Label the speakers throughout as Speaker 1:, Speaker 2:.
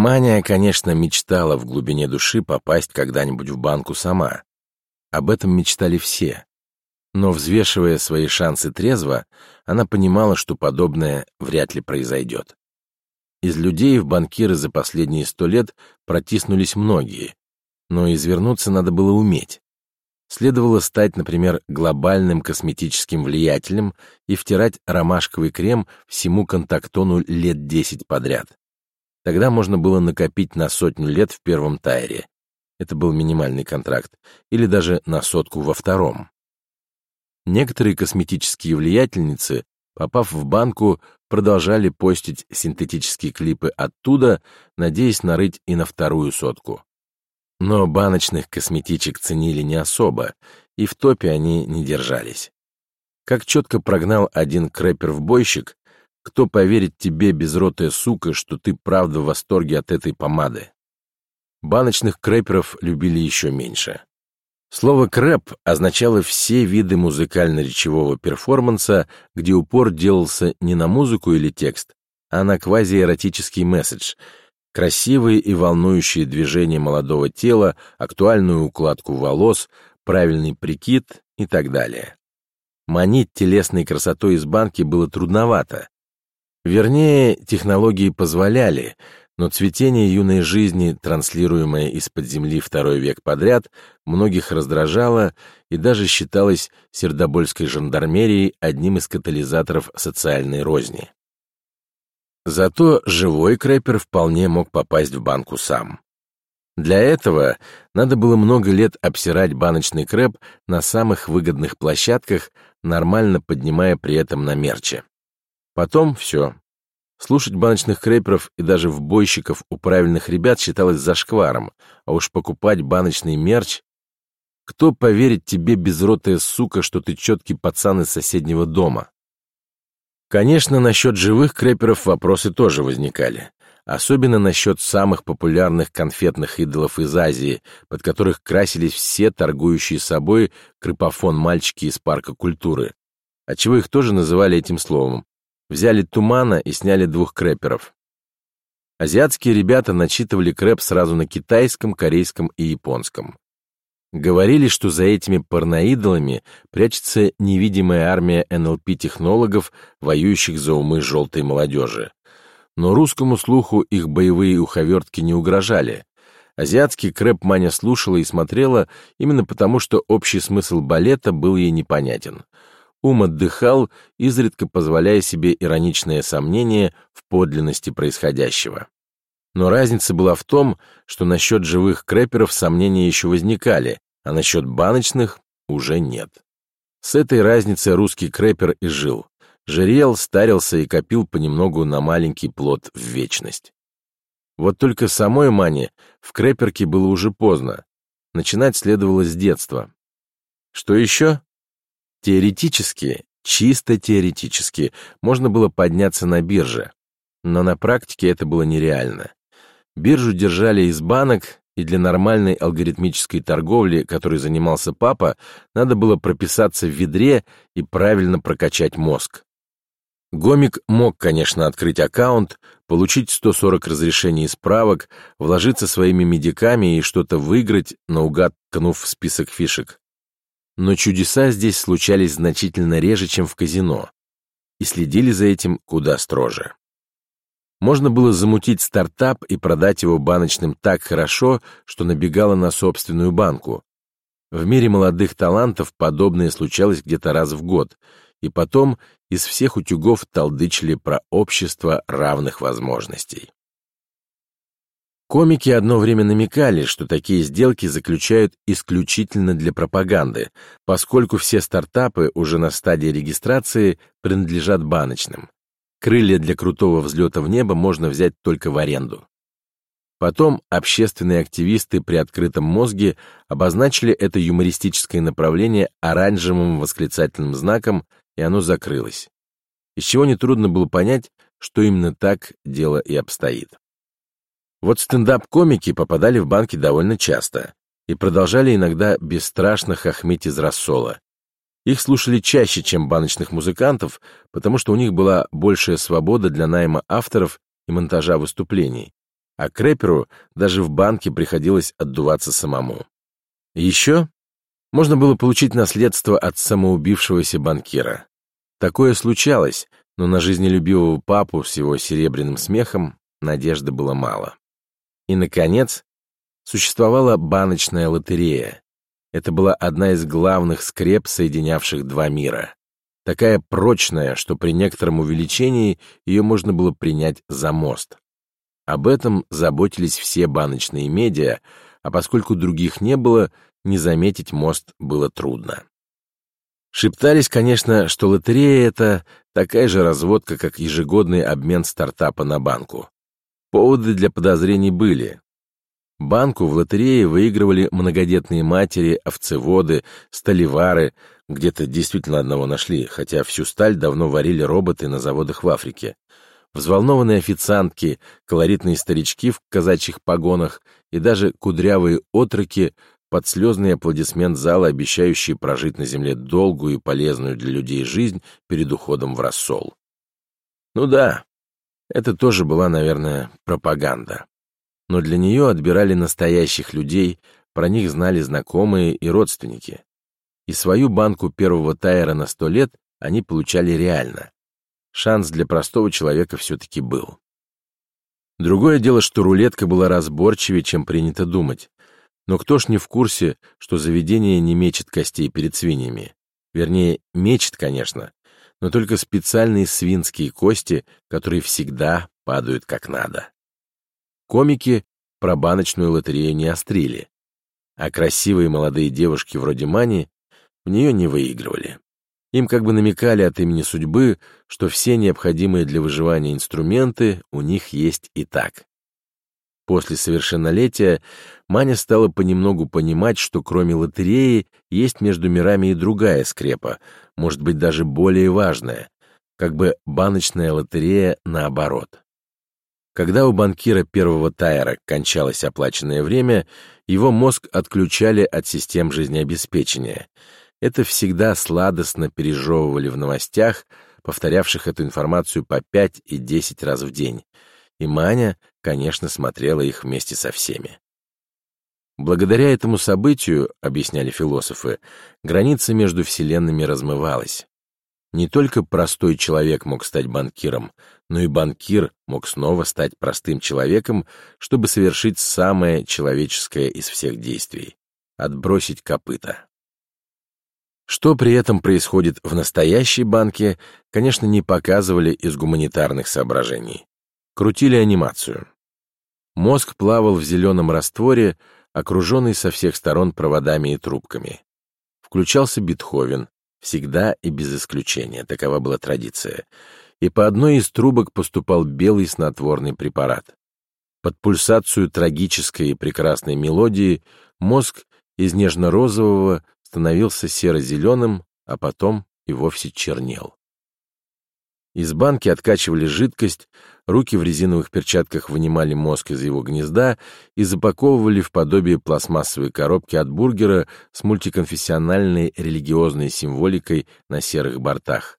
Speaker 1: Маня, конечно, мечтала в глубине души попасть когда-нибудь в банку сама. Об этом мечтали все. Но, взвешивая свои шансы трезво, она понимала, что подобное вряд ли произойдет. Из людей в банкиры за последние сто лет протиснулись многие, но извернуться надо было уметь. Следовало стать, например, глобальным косметическим влиятелем и втирать ромашковый крем всему контактону лет 10 подряд. Тогда можно было накопить на сотню лет в первом тайре. Это был минимальный контракт. Или даже на сотку во втором. Некоторые косметические влиятельницы, попав в банку, продолжали постить синтетические клипы оттуда, надеясь нарыть и на вторую сотку. Но баночных косметичек ценили не особо, и в топе они не держались. Как четко прогнал один крэпер-вбойщик, кто поверит тебе, безротая сука, что ты правда в восторге от этой помады? Баночных крэперов любили еще меньше. Слово «крэп» означало все виды музыкально-речевого перформанса, где упор делался не на музыку или текст, а на квазиэротический месседж, красивые и волнующие движения молодого тела, актуальную укладку волос, правильный прикид и так далее. Манить телесной красотой из банки было трудновато. Вернее, технологии позволяли, но цветение юной жизни, транслируемое из-под земли второй век подряд, многих раздражало и даже считалось сердобольской жандармерией одним из катализаторов социальной розни. Зато живой крэпер вполне мог попасть в банку сам. Для этого надо было много лет обсирать баночный крэп на самых выгодных площадках, нормально поднимая при этом на мерче. Потом все. Слушать баночных крэперов и даже вбойщиков у правильных ребят считалось зашкваром, а уж покупать баночный мерч... Кто поверит тебе, безротая сука, что ты четкий пацан из соседнего дома? Конечно, насчет живых крэперов вопросы тоже возникали. Особенно насчет самых популярных конфетных идолов из Азии, под которых красились все торгующие собой крыпофон-мальчики из парка культуры. Отчего их тоже называли этим словом. Взяли тумана и сняли двух крэперов. Азиатские ребята начитывали крэп сразу на китайском, корейском и японском. Говорили, что за этими порноидолами прячется невидимая армия НЛП-технологов, воюющих за умы желтой молодежи. Но русскому слуху их боевые уховертки не угрожали. Азиатский крэп Маня слушала и смотрела именно потому, что общий смысл балета был ей непонятен. Ум отдыхал, изредка позволяя себе ироничное сомнение в подлинности происходящего. Но разница была в том, что насчет живых крэперов сомнения еще возникали, а насчет баночных уже нет. С этой разницей русский крэпер и жил. Жирел, старился и копил понемногу на маленький плод в вечность. Вот только самой Мане в крэперке было уже поздно. Начинать следовало с детства. Что еще? Теоретически, чисто теоретически, можно было подняться на бирже, но на практике это было нереально. Биржу держали из банок, и для нормальной алгоритмической торговли, которой занимался папа, надо было прописаться в ведре и правильно прокачать мозг. Гомик мог, конечно, открыть аккаунт, получить 140 разрешений и справок, вложиться своими медиками и что-то выиграть, наугад ткнув в список фишек. Но чудеса здесь случались значительно реже, чем в казино, и следили за этим куда строже. Можно было замутить стартап и продать его баночным так хорошо, что набегало на собственную банку. В мире молодых талантов подобное случалось где-то раз в год, и потом из всех утюгов толдычили про общество равных возможностей. Комики одно время намекали, что такие сделки заключают исключительно для пропаганды, поскольку все стартапы уже на стадии регистрации принадлежат баночным. Крылья для крутого взлета в небо можно взять только в аренду. Потом общественные активисты при открытом мозге обозначили это юмористическое направление оранжевым восклицательным знаком, и оно закрылось. Из чего нетрудно было понять, что именно так дело и обстоит. Вот стендап-комики попадали в банки довольно часто и продолжали иногда бесстрашно хохмить из рассола, их слушали чаще, чем баночных музыкантов, потому что у них была большая свобода для найма авторов и монтажа выступлений. а Крэперу даже в банке приходилось отдуваться самому. Еще можно было получить наследство от самоубившегося банкира. Такое случалось, но на жизнелюбивого папу с его серебряным смехом надежды было мало. И, наконец, существовала баночная лотерея. Это была одна из главных скреп, соединявших два мира. Такая прочная, что при некотором увеличении ее можно было принять за мост. Об этом заботились все баночные медиа, а поскольку других не было, не заметить мост было трудно. Шептались, конечно, что лотерея — это такая же разводка, как ежегодный обмен стартапа на банку. Поводы для подозрений были. Банку в лотерее выигрывали многодетные матери, овцеводы, сталевары, где-то действительно одного нашли, хотя всю сталь давно варили роботы на заводах в Африке. Взволнованные официантки, колоритные старички в казачьих погонах и даже кудрявые отроки под слезный аплодисмент зала, обещающий прожить на земле долгую и полезную для людей жизнь перед уходом в рассол. Ну да, это тоже была, наверное, пропаганда. Но для нее отбирали настоящих людей, про них знали знакомые и родственники. И свою банку первого тайра на сто лет они получали реально. Шанс для простого человека все-таки был. Другое дело, что рулетка была разборчивее, чем принято думать. Но кто ж не в курсе, что заведение не мечет костей перед свиньями? Вернее, мечет, конечно, но только специальные свинские кости, которые всегда падают как надо. Комики про баночную лотерею не острили, а красивые молодые девушки вроде Мани в нее не выигрывали. Им как бы намекали от имени судьбы, что все необходимые для выживания инструменты у них есть и так. После совершеннолетия Маня стала понемногу понимать, что кроме лотереи есть между мирами и другая скрепа, может быть, даже более важная, как бы баночная лотерея наоборот. Когда у банкира первого тайра кончалось оплаченное время, его мозг отключали от систем жизнеобеспечения. Это всегда сладостно пережевывали в новостях, повторявших эту информацию по 5 и 10 раз в день. И Маня конечно, смотрела их вместе со всеми. Благодаря этому событию, объясняли философы, граница между вселенными размывалась. Не только простой человек мог стать банкиром, но и банкир мог снова стать простым человеком, чтобы совершить самое человеческое из всех действий — отбросить копыта. Что при этом происходит в настоящей банке, конечно, не показывали из гуманитарных соображений. Крутили анимацию. Мозг плавал в зеленом растворе, окруженный со всех сторон проводами и трубками. Включался Бетховен, всегда и без исключения, такова была традиция, и по одной из трубок поступал белый снотворный препарат. Под пульсацию трагической и прекрасной мелодии мозг из нежно-розового становился серо-зеленым, а потом и вовсе чернел. Из банки откачивали жидкость, руки в резиновых перчатках вынимали мозг из его гнезда и запаковывали в подобие пластмассовой коробки от бургера с мультиконфессиональной религиозной символикой на серых бортах.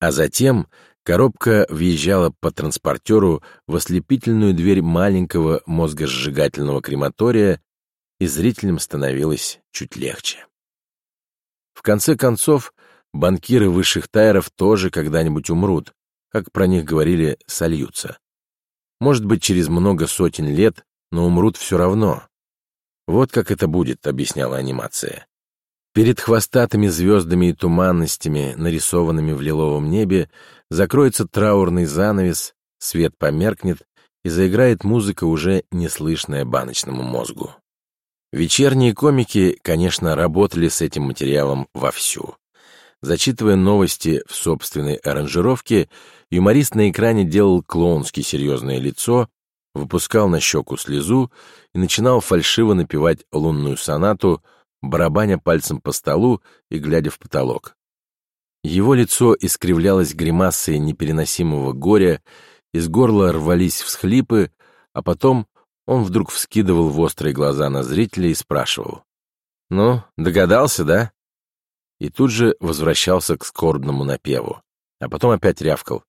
Speaker 1: А затем коробка въезжала по транспортеру в ослепительную дверь маленького мозгосжигательного крематория, и зрителям становилось чуть легче. В конце концов, Банкиры высших тайров тоже когда-нибудь умрут, как про них говорили, сольются. Может быть, через много сотен лет, но умрут все равно. Вот как это будет, объясняла анимация. Перед хвостатыми звездами и туманностями, нарисованными в лиловом небе, закроется траурный занавес, свет померкнет, и заиграет музыка, уже неслышная баночному мозгу. Вечерние комики, конечно, работали с этим материалом вовсю. Зачитывая новости в собственной аранжировке, юморист на экране делал клоунски серьезное лицо, выпускал на щеку слезу и начинал фальшиво напевать лунную сонату, барабаня пальцем по столу и глядя в потолок. Его лицо искривлялось гримасой непереносимого горя, из горла рвались всхлипы, а потом он вдруг вскидывал в острые глаза на зрителя и спрашивал. «Ну, догадался, да?» И тут же возвращался к скорбному напеву, а потом опять рявкал.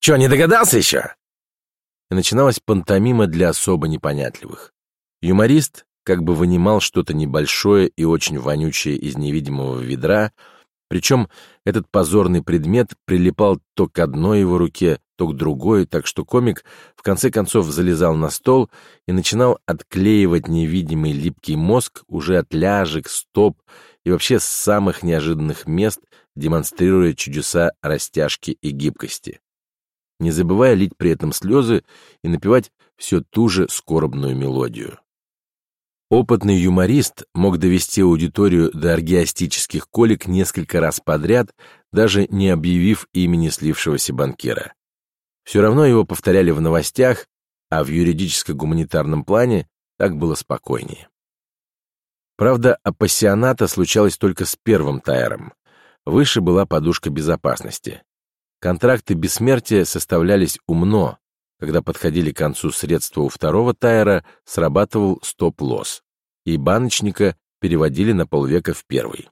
Speaker 1: «Чё, не догадался еще?» и начиналась пантомима для особо непонятливых. Юморист как бы вынимал что-то небольшое и очень вонючее из невидимого ведра, причем этот позорный предмет прилипал то к одной его руке, то к другой, так что комик в конце концов залезал на стол и начинал отклеивать невидимый липкий мозг уже от ляжек, стоп и вообще с самых неожиданных мест, демонстрируя чудеса растяжки и гибкости. Не забывая лить при этом слезы и напевать все ту же скорбную мелодию. Опытный юморист мог довести аудиторию до аргиастических колик несколько раз подряд, даже не объявив имени слившегося банкира. Все равно его повторяли в новостях, а в юридическо-гуманитарном плане так было спокойнее. Правда, апассионата случалось только с первым тайром. Выше была подушка безопасности. Контракты бессмертия составлялись умно, когда подходили к концу средства у второго тайра, срабатывал стоп-лосс, и баночника переводили на полвека в первый.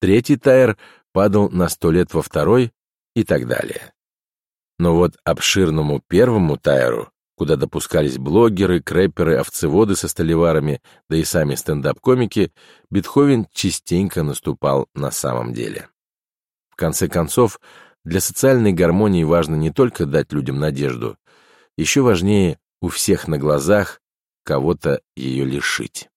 Speaker 1: Третий тайр падал на сто лет во второй и так далее. Но вот обширному первому тайру, куда допускались блогеры, крэперы, овцеводы со столеварами, да и сами стендап-комики, Бетховен частенько наступал на самом деле. В конце концов, для социальной гармонии важно не только дать людям надежду, еще важнее у всех на глазах кого-то ее лишить.